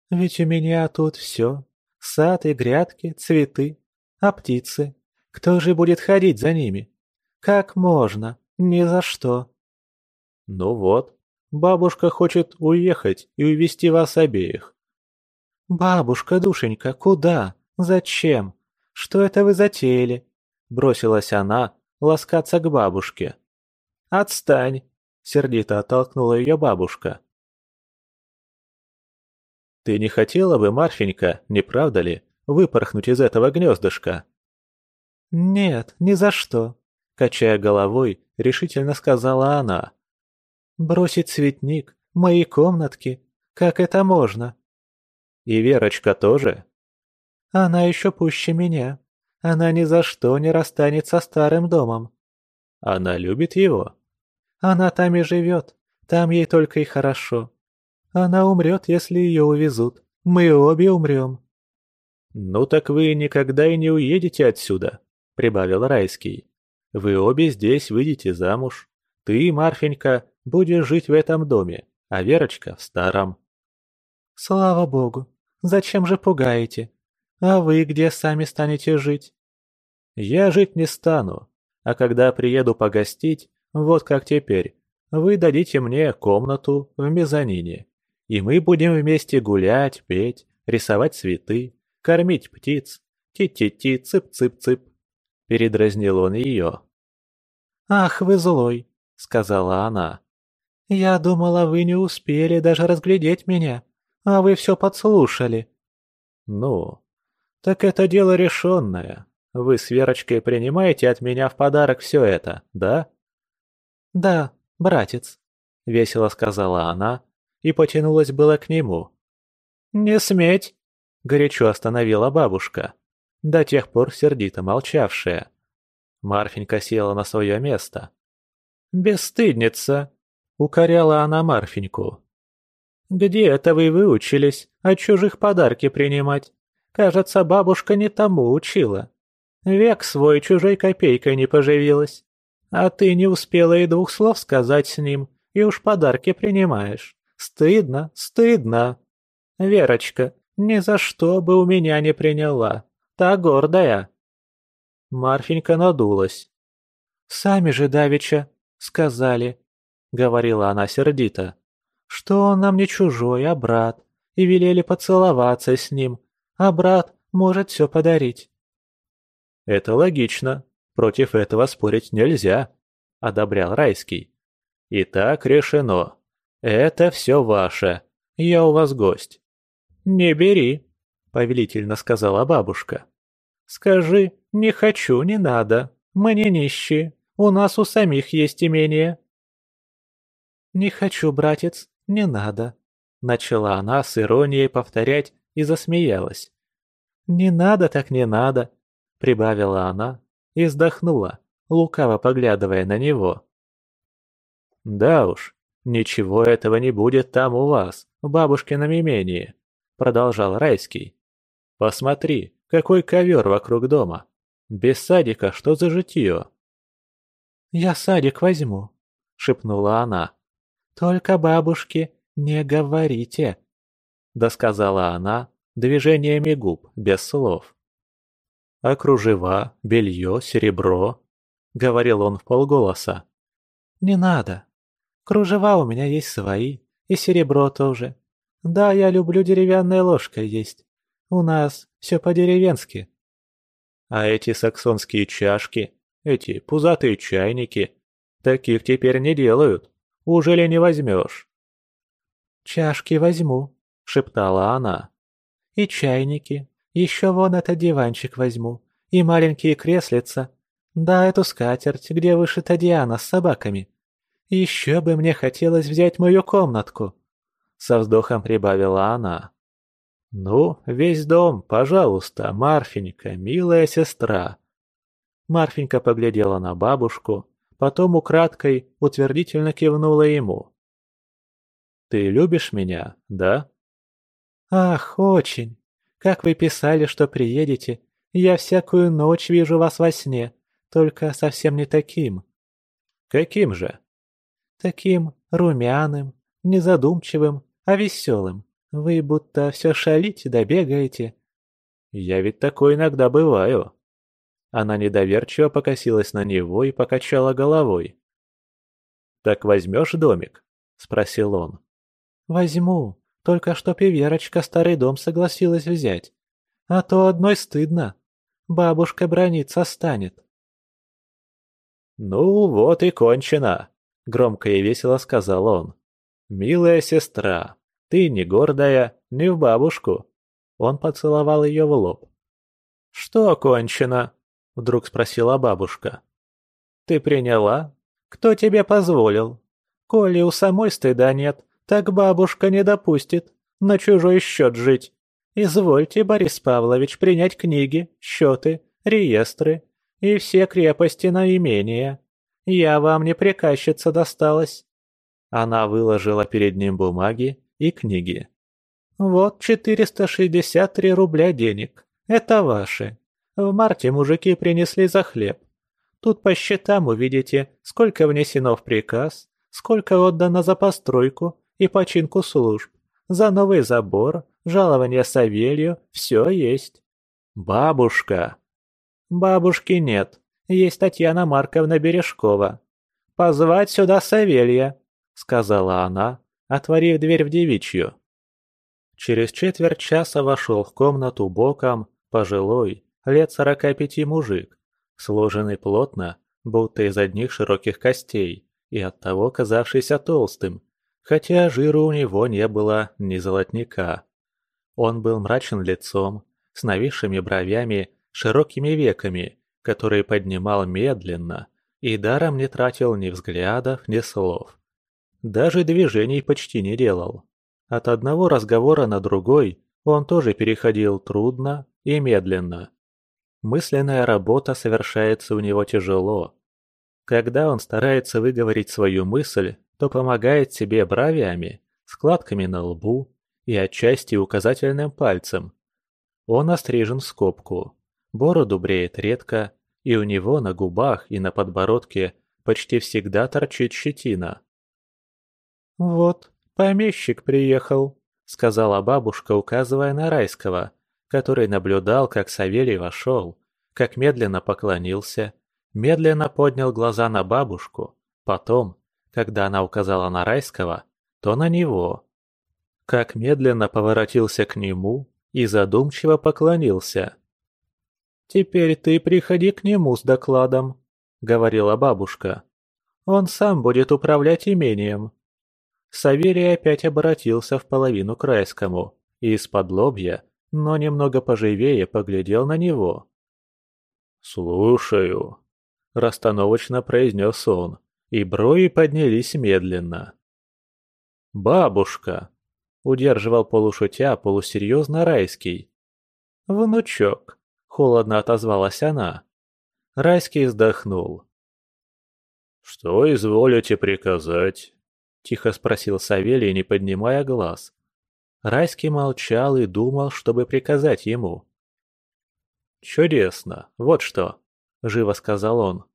«Ведь у меня тут все. Сад и грядки, цветы. А птицы? Кто же будет ходить за ними? Как можно? Ни за что». «Ну вот, бабушка хочет уехать и увезти вас обеих». «Бабушка, душенька, куда? «Зачем? Что это вы затеяли?» Бросилась она ласкаться к бабушке. «Отстань!» — сердито оттолкнула ее бабушка. «Ты не хотела бы, Марфенька, не правда ли, выпорхнуть из этого гнездышка?» «Нет, ни за что», — качая головой, решительно сказала она. «Бросить цветник, мои комнатки, как это можно?» «И Верочка тоже?» «Она еще пуще меня. Она ни за что не расстанется старым домом». «Она любит его?» «Она там и живет, там ей только и хорошо. Она умрет, если ее увезут. Мы обе умрем». «Ну так вы никогда и не уедете отсюда», — прибавил Райский. «Вы обе здесь выйдете замуж. Ты, Марфенька, будешь жить в этом доме, а Верочка в старом». «Слава богу! Зачем же пугаете? А вы где сами станете жить?» «Я жить не стану, а когда приеду погостить, вот как теперь, вы дадите мне комнату в мезонине, и мы будем вместе гулять, петь, рисовать цветы, кормить птиц, ти-ти-ти, цып-цып-цып. Передразнил он ее. «Ах, вы злой», — сказала она. «Я думала, вы не успели даже разглядеть меня, а вы все подслушали». «Ну, так это дело решенное. Вы с Верочкой принимаете от меня в подарок все это, да?» «Да, братец», — весело сказала она и потянулась было к нему. «Не сметь!» — горячо остановила бабушка, до тех пор сердито молчавшая. Марфенька села на свое место. «Бесстыдница!» — укоряла она Марфеньку. «Где это вы выучились от чужих подарки принимать? Кажется, бабушка не тому учила. Век свой чужой копейкой не поживилась. А ты не успела и двух слов сказать с ним, и уж подарки принимаешь. Стыдно, стыдно. Верочка, ни за что бы у меня не приняла. Та гордая. Марфенька надулась. «Сами же давеча сказали», — говорила она сердито, «что он нам не чужой, а брат, и велели поцеловаться с ним, а брат может все подарить». «Это логично. Против этого спорить нельзя», — одобрял Райский. «Итак, решено. Это все ваше. Я у вас гость». «Не бери», — повелительно сказала бабушка. «Скажи, не хочу, не надо. Мы не нищие. У нас у самих есть имение». «Не хочу, братец, не надо», — начала она с иронией повторять и засмеялась. «Не надо так не надо», — прибавила она и вздохнула, лукаво поглядывая на него. «Да уж, ничего этого не будет там у вас, в бабушкином имении», — продолжал Райский. «Посмотри, какой ковер вокруг дома. Без садика что за житье?» «Я садик возьму», — шепнула она. «Только бабушке не говорите», — досказала она движениями губ, без слов. «А кружева, белье, серебро?» — говорил он в полголоса. «Не надо. Кружева у меня есть свои, и серебро тоже. Да, я люблю деревянной ложкой есть. У нас все по-деревенски». «А эти саксонские чашки, эти пузатые чайники, таких теперь не делают. Ужели не возьмешь?» «Чашки возьму», — шептала она. «И чайники, еще вон этот диванчик возьму. И маленькие креслица. Да, эту скатерть, где вышита Диана с собаками. Еще бы мне хотелось взять мою комнатку. Со вздохом прибавила она. «Ну, весь дом, пожалуйста, Марфенька, милая сестра». Марфенька поглядела на бабушку, потом украдкой утвердительно кивнула ему. «Ты любишь меня, да?» «Ах, очень!» Как вы писали, что приедете, я всякую ночь вижу вас во сне, только совсем не таким». «Каким же?» «Таким румяным, незадумчивым, а веселым. Вы будто все шалите да бегаете». «Я ведь такой иногда бываю». Она недоверчиво покосилась на него и покачала головой. «Так возьмешь домик?» — спросил он. «Возьму. Только что Верочка старый дом согласилась взять. А то одной стыдно. Бабушка брониться станет. «Ну вот и кончено», — громко и весело сказал он. «Милая сестра, ты не гордая, не в бабушку». Он поцеловал ее в лоб, «Что кончено?» — вдруг спросила бабушка. «Ты приняла? Кто тебе позволил? Коли у самой стыда нет, так бабушка не допустит на чужой счет жить. Извольте, Борис Павлович, принять книги, счеты, реестры и все крепости на имение. Я вам не приказчица досталась». Она выложила перед ним бумаги и книги. «Вот 463 рубля денег. Это ваши. В марте мужики принесли за хлеб. Тут по счетам увидите, сколько внесено в приказ, сколько отдано за постройку и починку служб, за новый забор, жалование Савелью, все есть. Бабушка. Бабушки нет, есть Татьяна Марковна Бережкова. «Позвать сюда Савелья», — сказала она, отворив дверь в девичью. Через четверть часа вошел в комнату боком пожилой, лет сорока пяти мужик, сложенный плотно, будто из одних широких костей, и оттого казавшийся толстым, хотя жиру у него не было ни золотника. Он был мрачен лицом, с нависшими бровями, широкими веками, которые поднимал медленно, и даром не тратил ни взглядов, ни слов. Даже движений почти не делал. От одного разговора на другой он тоже переходил трудно и медленно. Мысленная работа совершается у него тяжело. Когда он старается выговорить свою мысль, то помогает себе бровями, складками на лбу и отчасти указательным пальцем. Он острижен в скобку, бороду бреет редко, и у него на губах и на подбородке почти всегда торчит щетина. «Вот, помещик приехал», — сказала бабушка, указывая на Райского, который наблюдал, как Савелий вошел, как медленно поклонился, медленно поднял глаза на бабушку, потом, когда она указала на Райского, то на него. Как медленно поворотился к нему и задумчиво поклонился. «Теперь ты приходи к нему с докладом», — говорила бабушка. «Он сам будет управлять имением». Савелий опять обратился в половину к Райскому и из-под лобья, но немного поживее поглядел на него. «Слушаю», — расстановочно произнес он, и брови поднялись медленно. «Бабушка», — удерживал полушутя полусерьезно Райский. «Внучок», — холодно отозвалась она. Райский вздохнул. «Что изволите приказать?» — тихо спросил Савелий, не поднимая глаз. Райский молчал и думал, чтобы приказать ему. «Чудесно, вот что», — живо сказал он.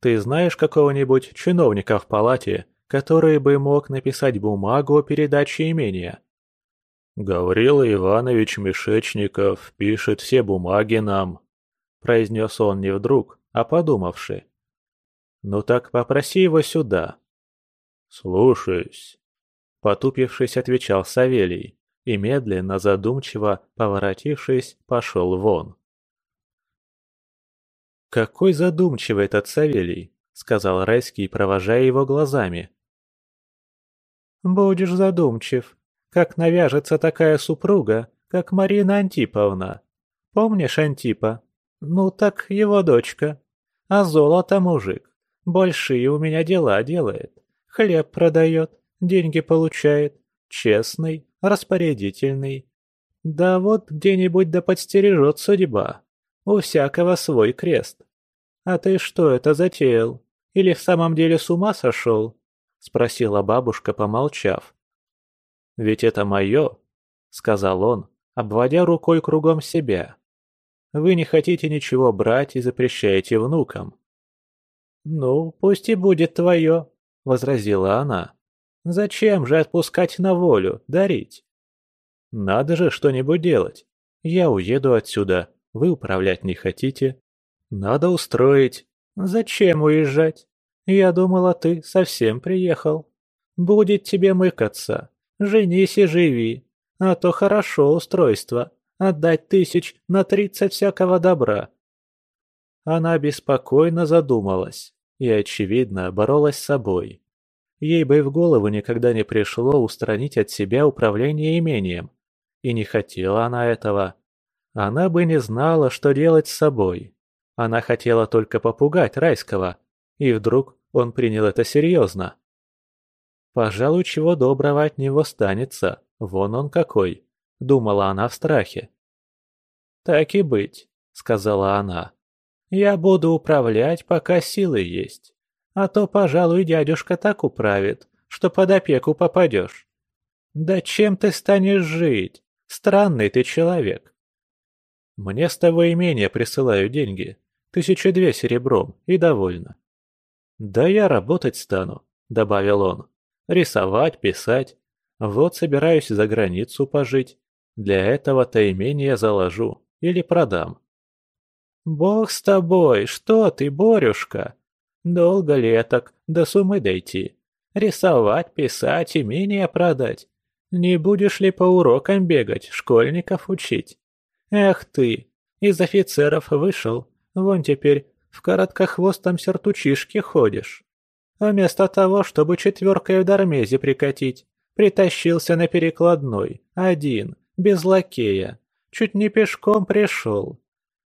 «Ты знаешь какого-нибудь чиновника в палате, который бы мог написать бумагу о передаче имения?» «Гаврила Иванович Мишечников пишет все бумаги нам», — произнес он не вдруг, а подумавши. «Ну так попроси его сюда». «Слушаюсь», — потупившись, отвечал Савелий и медленно, задумчиво, поворотившись, пошел вон. «Какой задумчивый этот Савелий!» — сказал Райский, провожая его глазами. «Будешь задумчив. Как навяжется такая супруга, как Марина Антиповна. Помнишь Антипа? Ну так его дочка. А золото мужик. Большие у меня дела делает. Хлеб продает, деньги получает. Честный, распорядительный. Да вот где-нибудь да подстережет судьба. У всякого свой крест. А ты что это затеял? Или в самом деле с ума сошел? Спросила бабушка, помолчав. Ведь это мое, сказал он, обводя рукой кругом себя. Вы не хотите ничего брать и запрещаете внукам. «Ну, пусть и будет твое», — возразила она. «Зачем же отпускать на волю, дарить?» «Надо же что-нибудь делать. Я уеду отсюда, вы управлять не хотите. Надо устроить. Зачем уезжать? Я думала, ты совсем приехал. Будет тебе мыкаться. Женись и живи. А то хорошо устройство. Отдать тысяч на тридцать всякого добра. Она беспокойно задумалась и, очевидно, боролась с собой. Ей бы и в голову никогда не пришло устранить от себя управление имением. И не хотела она этого. Она бы не знала, что делать с собой. Она хотела только попугать Райского, и вдруг он принял это серьезно. Пожалуй, чего доброго от него станется, вон он какой, думала она в страхе. «Так и быть», — сказала она. «Я буду управлять, пока силы есть. А то, пожалуй, дядюшка так управит, что под опеку попадешь. Да чем ты станешь жить? Странный ты человек. Мне с того имения присылают деньги. Тысячи две серебром, и довольно. Да я работать стану, добавил он. Рисовать, писать. Вот собираюсь за границу пожить. Для этого-то имение заложу или продам. Бог с тобой, что ты, Борюшка? Долго ли так до суммы дойти? Рисовать, писать, имение продать. Не будешь ли по урокам бегать, школьников учить? Эх ты, из офицеров вышел, вон теперь в короткохвостом сертучишке ходишь. Вместо того, чтобы четверкой в Дармезе прикатить, притащился на перекладной, один, без лакея. Чуть не пешком пришел.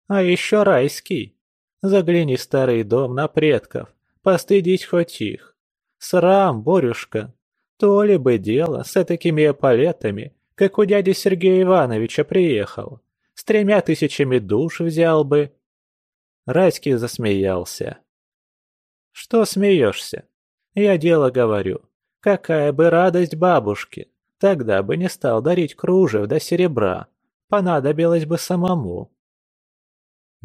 А еще райский. Загляни в старый дом на предков, постыдись хоть их. Срам, Борюшка. То ли бы дело с такими эполетами, как у дяди Сергея Ивановича приехал. С тремя тысячами душ взял бы. Райский засмеялся. Что смеешься? Я дело говорю. Какая бы радость бабушке. Тогда бы не стал дарить кружев до серебра. Понадобилось бы самому.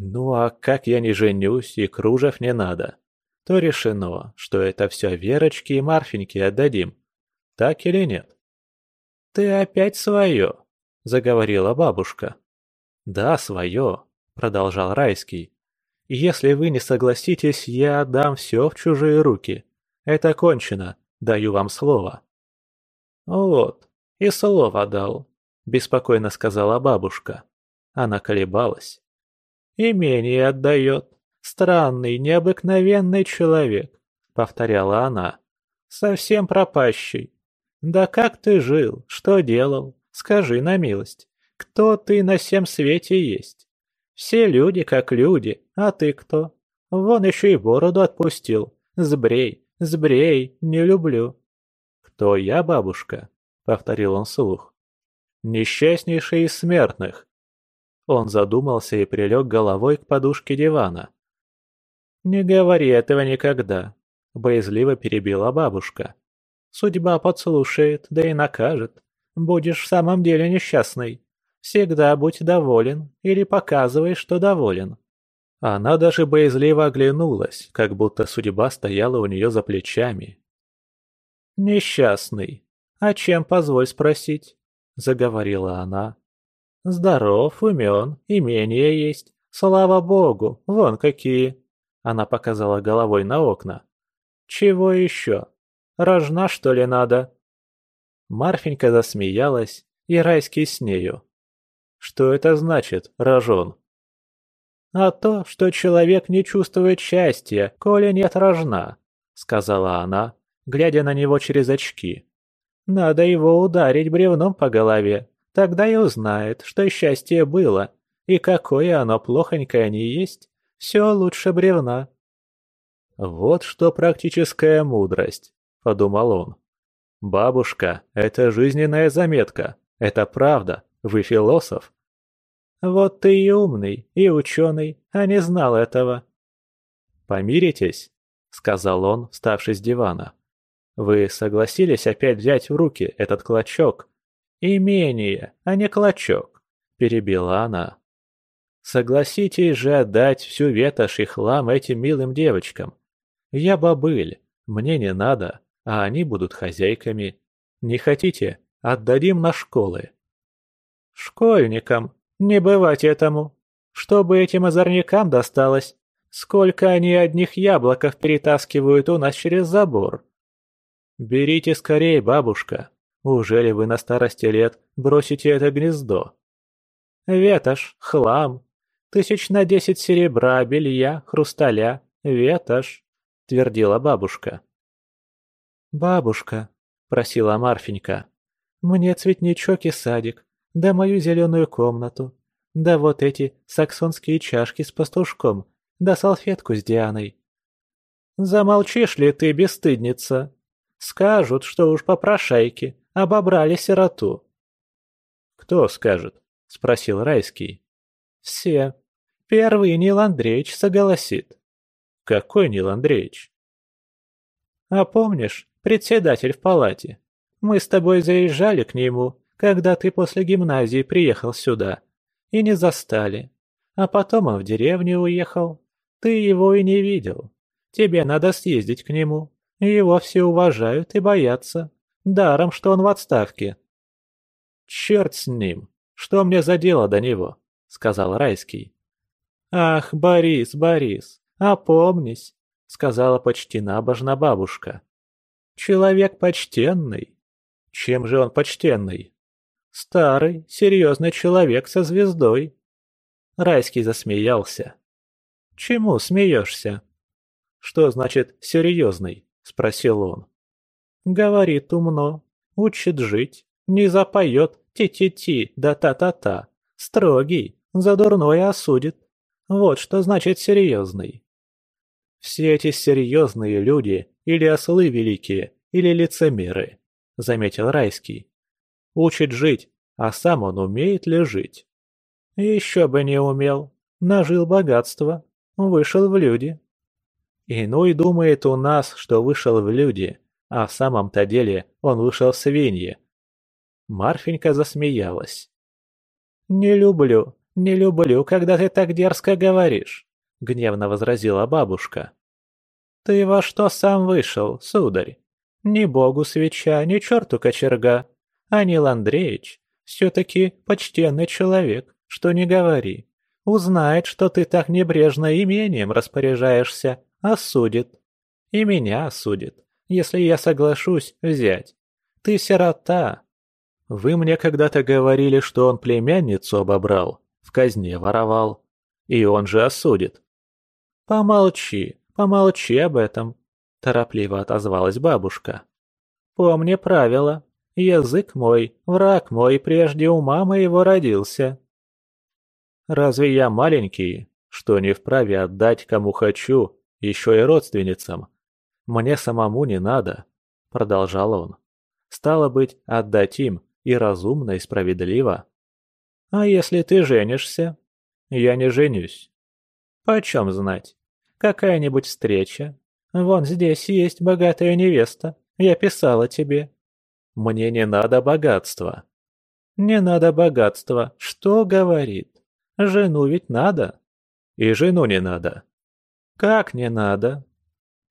Ну а как я не женюсь и кружев не надо, то решено, что это все Верочке и Марфеньке отдадим. Так или нет? «Ты опять свое», — заговорила бабушка. «Да, свое», — продолжал Райский. «Если вы не согласитесь, я отдам все в чужие руки. Это кончено, даю вам слово». «Вот, и слово дал», — беспокойно сказала бабушка. Она колебалась. «Имение отдает. Странный, необыкновенный человек», — повторяла она. «Совсем пропащий. Да как ты жил? Что делал? Скажи на милость. Кто ты на всем свете есть? Все люди как люди, а ты кто? Вон еще и бороду отпустил. Сбрей, сбрей, не люблю». «Кто я, бабушка?» — повторил он слух. «Несчастнейший из смертных». Он задумался и прилег головой к подушке дивана. «Не говори этого никогда», — боязливо перебила бабушка. Судьба подслушает, да и накажет. Будешь в самом деле несчастный. Всегда будь доволен или показывай, что доволен». Она даже боязливо оглянулась, как будто судьба стояла у нее за плечами. «Несчастный. А чем, позволь спросить?» — заговорила она. «Здоров, умен, имение есть. Слава богу, вон какие!» Она показала головой на окна. «Чего еще? Рожна, что ли, надо?» Марфенька засмеялась, и Райский с нею. «Что это значит, рожон?» «А то, что человек не чувствует счастья, коли нет рожна», — сказала она, глядя на него через очки. «Надо его ударить бревном по голове, тогда и узнает, что счастье было, и какое оно плохонькое не есть, все лучше бревна». Вот что практическая мудрость. – подумал он. «Бабушка, это жизненная заметка. Это правда. Вы философ». «Вот ты и умный, и ученый, а не знал этого». «Помиритесь?» – сказал он, вставший с дивана. «Вы согласились опять взять в руки этот клочок?» «Имение, а не клочок», – перебила она. «Согласитесь же отдать всю ветошь и хлам этим милым девочкам. Я бобыль, мне не надо, а они будут хозяйками. Не хотите? Отдадим на школы». «Школьникам? Не бывать этому. Чтобы этим озорникам досталось. Сколько они одних яблоков перетаскивают у нас через забор?» «Берите скорее, бабушка. Ужели вы на старости лет бросите это гнездо?» «Ветошь, хлам, тысяч на десять серебра, белья, хрусталя, ветошь», — твердила бабушка. «Бабушка», — просила Марфенька, — «мне цветничок и садик, да мою зеленую комнату. Да вот эти саксонские чашки с пастушком, да салфетку с Дианой. Замолчишь ли ты, бесстыдница? Скажут, что уж попрошайки обобрали сироту. Кто скажет? Спросил Райский. Все. Первый Нил Андреевич согласит. Какой Нил Андреевич? А помнишь, председатель в палате? Мы с тобой заезжали к нему, когда ты после гимназии приехал сюда. И не застали. А потом он в деревню уехал. Ты его и не видел. Тебе надо съездить к нему. Его все уважают и боятся. Даром, что он в отставке. Черт с ним. Что мне за дело до него? Сказал Райский. Ах, Борис, Борис, опомнись, сказала почти набожно бабушка. Человек почтенный. Чем же он почтенный? Старый, серьезный человек со звездой. Райский засмеялся. Чему смеешься? Что значит «серьезный»? Спросил он. Говорит умно, учит жить, не запоет ти-ти-ти да та-та-та. Строгий, за дурное осудит. Вот что значит серьезный. Все эти серьезные люди или ослы великие, или лицемеры, заметил Райский. Учит жить, а сам он умеет ли жить? Еще бы не умел. Нажил богатство, вышел в люди. Иной думает у нас, что вышел в люди, а в самом-то деле он вышел свиньи. Марфенька засмеялась. «Не люблю, не люблю, когда ты так дерзко говоришь», — гневно возразила бабушка. «Ты во что сам вышел, сударь? Ни богу свеча, ни черту кочерга. А Нил Андреевич все-таки почтенный человек, что не говори. Узнает, что ты так небрежно имением распоряжаешься, осудит. И меня осудит, если я соглашусь взять. Ты сирота. Вы мне когда-то говорили, что он племянницу обобрал, в казне воровал. И он же осудит. Помолчи, помолчи об этом, торопливо отозвалась бабушка. Помни правила. Язык мой, враг мой, прежде ума моего родился. Разве я маленький, что не вправе отдать кому хочу, еще и родственницам? Мне самому не надо, продолжал он. Стало быть, отдать им и разумно, и справедливо. А если ты женишься? Я не женюсь. Почем знать? Какая-нибудь встреча? Вон здесь есть богатая невеста. Я писала тебе. Мне не надо богатства. Не надо богатства. Что говорит? Жену ведь надо. И жену не надо. Как не надо?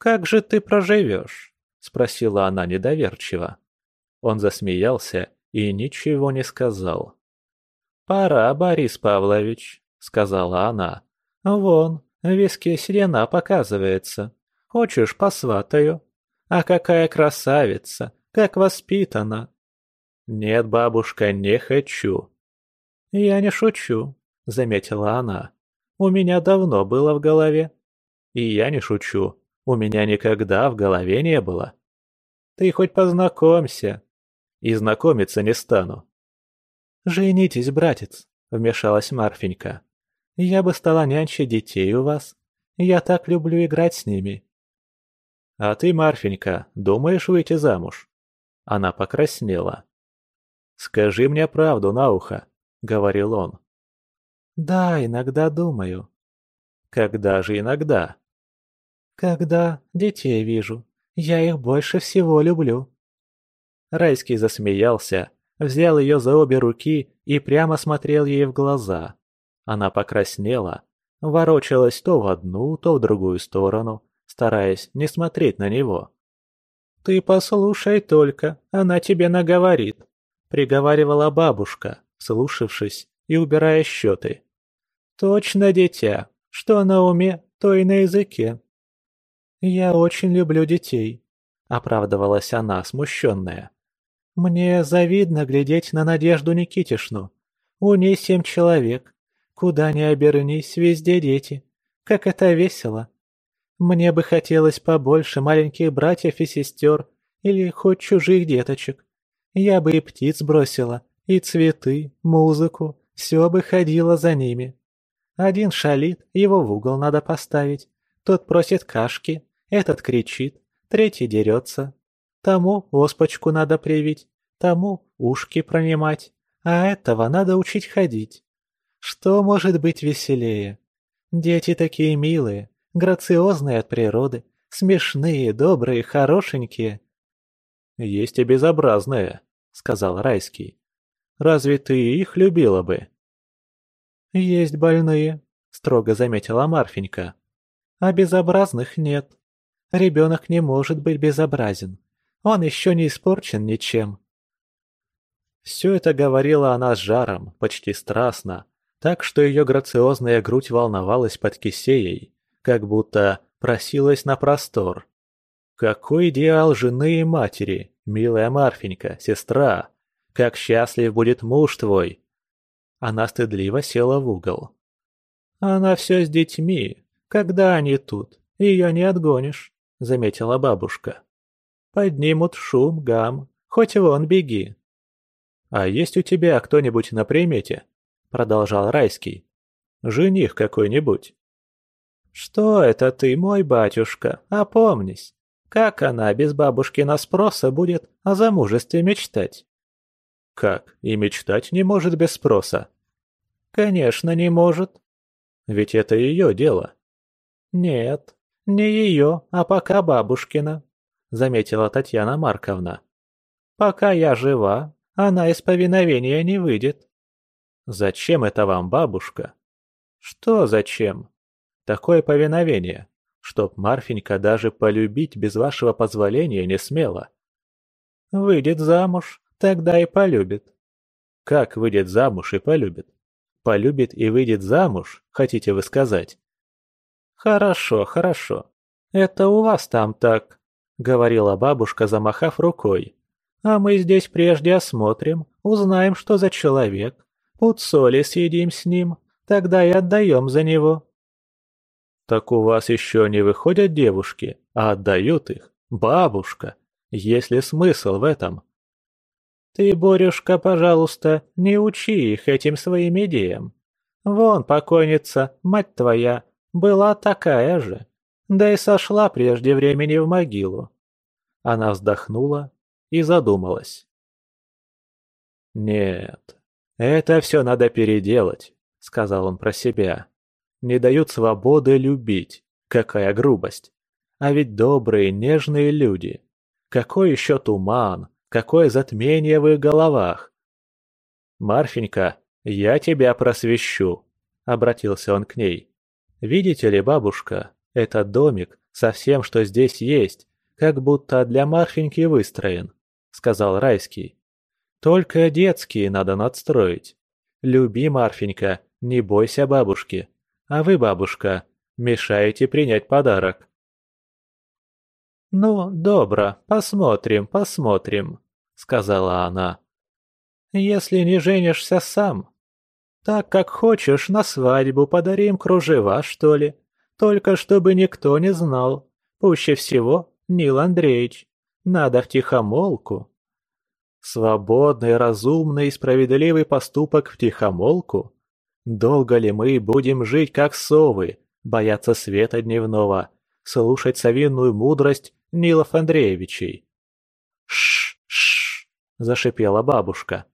Как же ты проживешь? Спросила она недоверчиво. Он засмеялся и ничего не сказал. «Пора, Борис Павлович», — сказала она. «Вон, в виске сирена показывается. Хочешь, посватаю? А какая красавица, как воспитана!» «Нет, бабушка, не хочу». «Я не шучу», — заметила она. «У меня давно было в голове». «И я не шучу. У меня никогда в голове не было». «Ты хоть познакомься», и знакомиться не стану. «Женитесь, братец», — вмешалась Марфенька. «Я бы стала нянчить детей у вас. Я так люблю играть с ними». «А ты, Марфенька, думаешь выйти замуж?» Она покраснела. «Скажи мне правду на ухо», — говорил он. «Да, иногда думаю». «Когда же иногда?» «Когда детей вижу. Я их больше всего люблю». Райский засмеялся, взял ее за обе руки и прямо смотрел ей в глаза. Она покраснела, ворочалась то в одну, то в другую сторону, стараясь не смотреть на него. «Ты послушай только, она тебе наговорит», — приговаривала бабушка, слушавшись и убирая счеты. «Точно, дитя, что на уме, то и на языке». «Я очень люблю детей», — оправдывалась она, смущенная. Мне завидно глядеть на Надежду Никитишну. У ней семь человек. Куда ни обернись, везде дети. Как это весело. Мне бы хотелось побольше маленьких братьев и сестер, или хоть чужих деточек. Я бы и птиц бросила, и цветы, музыку, все бы ходило за ними. Один шалит, его в угол надо поставить. Тот просит кашки, этот кричит, третий дерется. Тому оспочку надо привить, тому ушки пронимать, а этого надо учить ходить. Что может быть веселее? Дети такие милые, грациозные от природы, смешные, добрые, хорошенькие. «Есть и безобразные», — сказал Райский. «Разве ты их любила бы?» «Есть больные», — строго заметила Марфенька. «А безобразных нет. Ребенок не может быть безобразен. Он еще не испорчен ничем». Все это говорила она с жаром, почти страстно, так что ее грациозная грудь волновалась под кисеей, как будто просилась на простор. Какой идеал жены и матери, милая Марфенька, сестра! Как счастлив будет муж твой! Она стыдливо села в угол. «Она все с детьми. Когда они тут? Ее не отгонишь», — заметила бабушка. «Поднимут шум, гам. Хоть вон беги». «А есть у тебя кто-нибудь на примете?» — продолжал Райский. «Жених какой-нибудь». «Что это ты, мой батюшка? Опомнись. Как она без бабушкина спроса будет о замужестве мечтать?» «Как? И мечтать не может без спроса?» «Конечно, не может». «Ведь это ее дело». «Нет, не ее, а пока бабушкина», — заметила Татьяна Марковна. «Пока я жива, она из повиновения не выйдет». «Зачем это вам, бабушка?» «Что зачем?» Такое повиновение, чтоб Марфенька даже полюбить без вашего позволения не смела. Выйдет замуж, тогда и полюбит. Как выйдет замуж и полюбит? Полюбит и выйдет замуж, хотите вы сказать? Хорошо, хорошо. Это у вас там так, говорила бабушка, замахав рукой. А мы здесь прежде осмотрим, узнаем, что за человек. Пуд соли съедим с ним, тогда и отдаем за него. Так у вас еще не выходят девушки, а отдают их. Бабушка, есть ли смысл в этом? Ты, Борюшка, пожалуйста, не учи их этим своим идеям. Вон покойница, мать твоя, была такая же, да и сошла прежде времени в могилу. Она вздохнула и задумалась. «Нет, это все надо переделать», — сказал он про себя не дают свободы любить. Какая грубость. А ведь добрые, нежные люди. Какой еще туман, какое затмение в их головах. «Марфенька, я тебя просвещу», — обратился он к ней. «Видите ли, бабушка, этот домик со всем, что здесь есть, как будто для Марфеньки выстроен», — сказал Райский. «Только детские надо надстроить. Люби, Марфенька, не бойся бабушки. А вы, бабушка, мешаете принять подарок. «Ну, добро, посмотрим, посмотрим», — сказала она. «Если не женишься сам, так как хочешь, на свадьбу подарим кружева, что ли, только чтобы никто не знал, пуще всего Нил Андреевич, надо втихомолку». Свободный, разумный и справедливый поступок втихомолку? Долго ли мы будем жить, как совы, бояться света дневного, слушать совинную мудрость Нилов Андреевичей? «Ш-ш-ш!» – зашипела бабушка.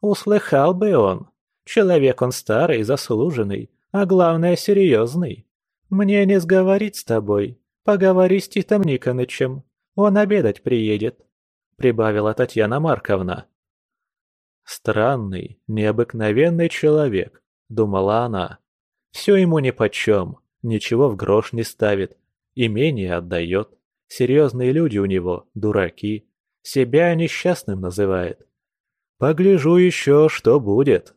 «Услыхал бы он. Человек он старый, заслуженный, а главное серьезный. Мне не сговорить с тобой. Поговори с Титом Никонычем. Он обедать приедет», – прибавила Татьяна Марковна. Странный, необыкновенный человек думала она. Все ему нипочем, ничего в грош не ставит, имение отдает. Серьезные люди у него, дураки. Себя несчастным называет. Погляжу еще, что будет.